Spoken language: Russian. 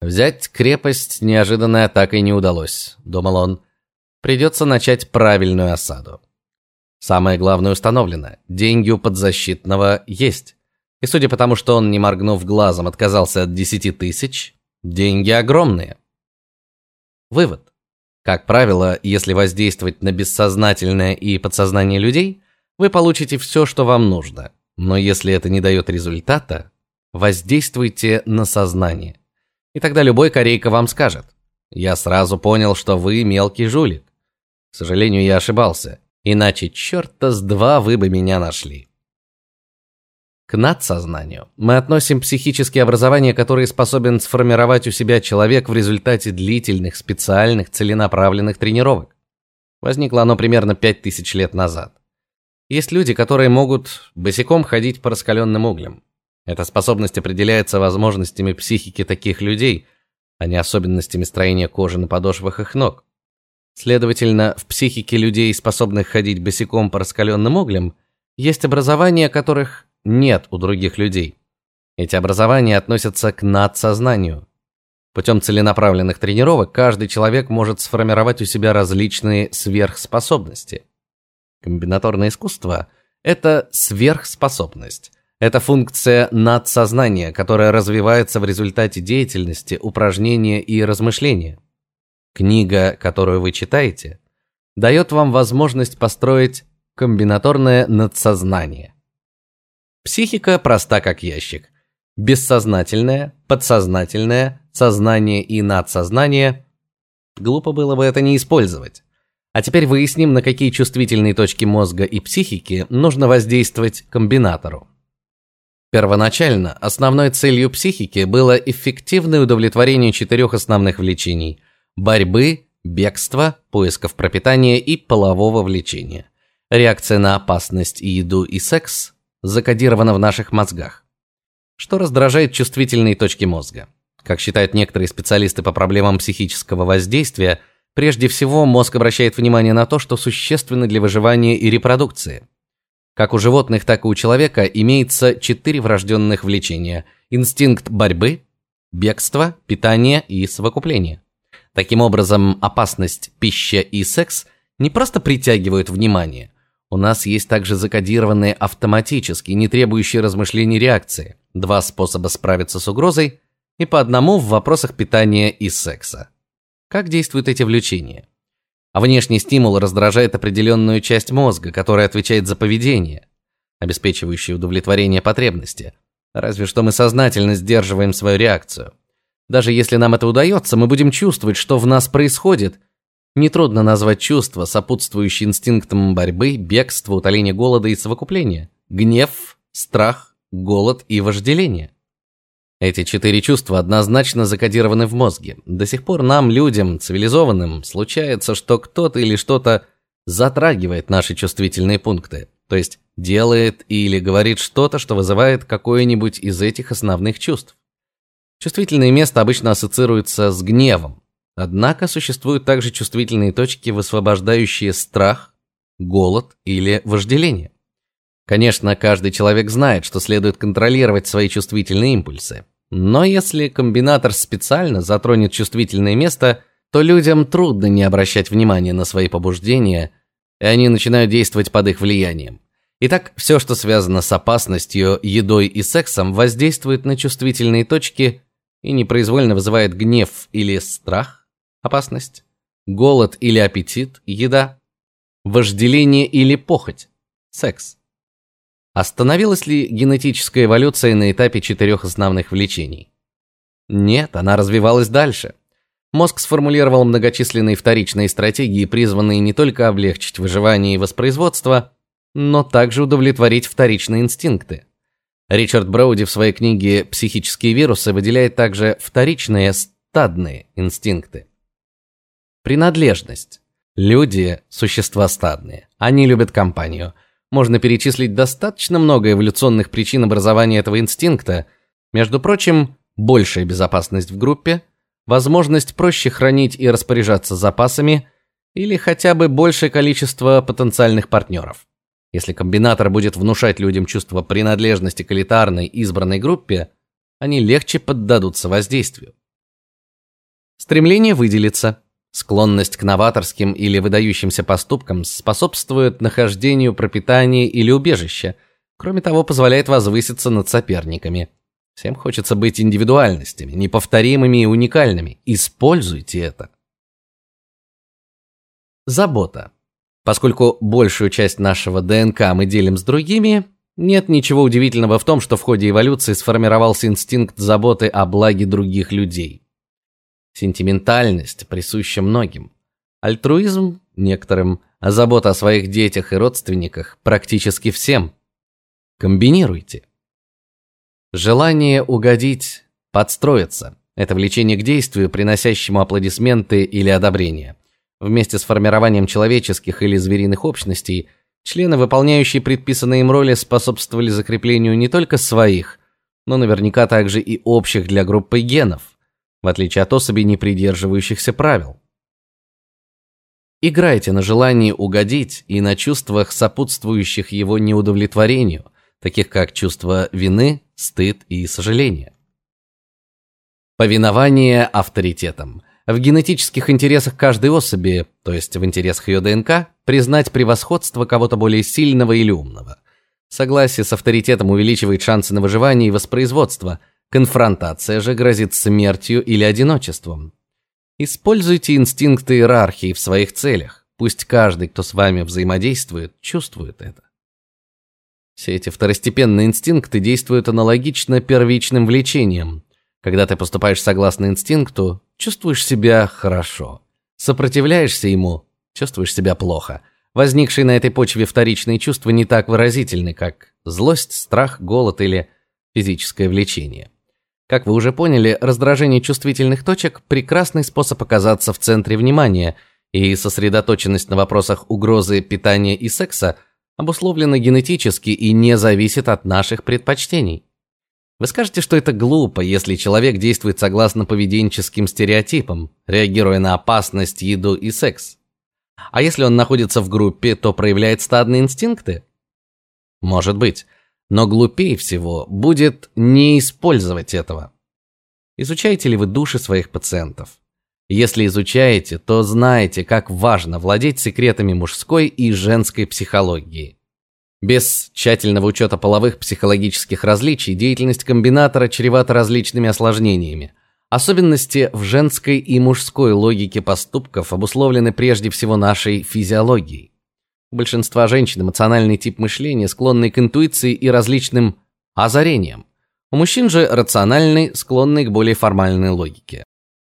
Взять крепость неожиданной атакой не удалось, думал он. Придется начать правильную осаду. Самое главное установлено: деньги у подзащитного есть. И судя по тому, что он не моргнув глазом отказался от десяти тысяч, деньги огромные. Вывод: как правило, если воздействовать на бессознательное и подсознание людей, вы получите все, что вам нужно. Но если это не дает результата, воздействуйте на сознание. И тогда любой корейка вам скажет: "Я сразу понял, что вы мелкий жулик". К сожалению, я ошибался. Иначе черта с два вы бы меня нашли. К надсознанию мы относим психические образования, которые способен сформировать у себя человек в результате длительных, специальных, целенаправленных тренировок. Возникло оно примерно пять тысяч лет назад. Есть люди, которые могут босиком ходить по раскаленным углям. Эта способность определяется возможностями психики таких людей, а не особенностями строения кожи на подошвах их ног. Следовательно, в психике людей, способных ходить босиком по раскаленным углям, есть образования, которых нет у других людей. Эти образования относятся к надсознанию. Путем целенаправленных тренировок каждый человек может сформировать у себя различные сверхспособности. Комбинаторное искусство это сверхспособность. Это функция надсознания, которая развивается в результате деятельности, упражнения и размышления. Книга, которую вы читаете, дает вам возможность построить комбинаторное надсознание. Психика проста как ящик. Бессознательное, подсознательное, сознание и надсознание. Глупо было бы это не использовать. А теперь выясним, на какие чувствительные точки мозга и психики нужно воздействовать комбинатору. Первоначально основной целью психики было эффективное удовлетворение четырех основных влечений: борьбы, бегства, поисков пропитания и полового влечения. Реакция на опасность, еду и секс закодировано в наших мозгах. Что раздражает чувствительные точки мозга? Как считают некоторые специалисты по проблемам психического воздействия, прежде всего мозг обращает внимание на то, что существенно для выживания и репродукции. Как у животных, так и у человека имеется четыре врожденных влечения: инстинкт борьбы, бегство, питание и совокупление. Таким образом, опасность, пища и секс не просто притягивают внимание, у нас есть также закодированные автоматически, не требующие размышлений реакции. Два способа справиться с угрозой и по одному в вопросах питания и секса. Как действуют эти влечения? А внешний стимул раздражает определенную часть мозга, которая отвечает за поведение, обеспечивающее удовлетворение потребности. Разве что мы сознательно сдерживаем свою реакцию. Даже если нам это удается, мы будем чувствовать, что в нас происходит, Нетрудно назвать чувства, сопутствующие инстинктам борьбы, бегства, утоления голода и совокупления: гнев, страх, голод и вожделение. Эти четыре чувства однозначно закодированы в мозге. До сих пор нам, людям цивилизованным, случается, что кто-то или что-то затрагивает наши чувствительные пункты, то есть делает или говорит что-то, что вызывает какое-нибудь из этих основных чувств. Чувствительное место обычно ассоциируется с гневом, Однако существуют также чувствительные точки, высвобождающие страх, голод или вожделение. Конечно, каждый человек знает, что следует контролировать свои чувствительные импульсы. Но если комбинатор специально затронет чувствительное место, то людям трудно не обращать внимания на свои побуждения, и они начинают действовать под их влиянием. Итак, все, что связано с опасностью, едой и сексом, воздействует на чувствительные точки и непроизвольно вызывает гнев или страх, опасность, голод или аппетит, еда, вожделение или похоть, секс. Остановилась ли генетическая эволюция на этапе четырех основных влечений? Нет, она развивалась дальше. Мозг сформулировал многочисленные вторичные стратегии, призванные не только облегчить выживание и воспроизводство, но также удовлетворить вторичные инстинкты. Ричард Броуди в своей книге Психические вирусы выделяет также вторичные стадные инстинкты. Принадлежность. Люди существа стадные. Они любят компанию. Можно перечислить достаточно много эволюционных причин образования этого инстинкта. Между прочим, большая безопасность в группе, возможность проще хранить и распоряжаться запасами или хотя бы большее количество потенциальных партнеров. Если комбинатор будет внушать людям чувство принадлежности к элитарной избранной группе, они легче поддадутся воздействию. Стремление выделиться, склонность к новаторским или выдающимся поступкам способствует нахождению пропитания или убежища. Кроме того, позволяет возвыситься над соперниками. Всем хочется быть индивидуальностями, неповторимыми и уникальными. Используйте это. Забота. Поскольку большую часть нашего ДНК мы делим с другими, нет ничего удивительного в том, что в ходе эволюции сформировался инстинкт заботы о благе других людей. Сентиментальность присуща многим. Альтруизм некоторым, а забота о своих детях и родственниках практически всем. Комбинируйте. Желание угодить, подстроиться это влечение к действию, приносящему аплодисменты или одобрение. Вместе с формированием человеческих или звериных общностей члены, выполняющие предписанные им роли, способствовали закреплению не только своих, но наверняка также и общих для группы генов, в отличие от особей, не придерживающихся правил. Играйте на желании угодить и на чувствах, сопутствующих его неудовлетворению, таких как чувство вины, стыд и сожаление. Повинование авторитетам. В генетических интересах каждой особи, то есть в интересах ее ДНК, признать превосходство кого-то более сильного или умного. Согласие с авторитетом увеличивает шансы на выживание и воспроизводство. Конфронтация же грозит смертью или одиночеством. Используйте инстинкты иерархии в своих целях. Пусть каждый, кто с вами взаимодействует, чувствует это. Все эти второстепенные инстинкты действуют аналогично первичным влечениям. Когда ты поступаешь согласно инстинкту, чувствуешь себя хорошо. Сопротивляешься ему, чувствуешь себя плохо. Возникшие на этой почве вторичные чувства не так выразительны, как злость, страх, голод или физическое влечение. Как вы уже поняли, раздражение чувствительных точек прекрасный способ оказаться в центре внимания, и сосредоточенность на вопросах угрозы, питания и секса обусловлена генетически и не зависит от наших предпочтений. Вы скажете, что это глупо, если человек действует согласно поведенческим стереотипам, реагируя на опасность, еду и секс. А если он находится в группе, то проявляет стадные инстинкты? Может быть, но глупее всего будет не использовать этого. Изучаете ли вы души своих пациентов? Если изучаете, то знаете, как важно владеть секретами мужской и женской психологии. Без тщательного учета половых психологических различий деятельность комбинатора чревата различными осложнениями. Особенности в женской и мужской логике поступков обусловлены прежде всего нашей физиологией. Большинства женщин эмоциональный тип мышления склонный к интуиции и различным озарениям. У мужчин же рациональный, склонный к более формальной логике.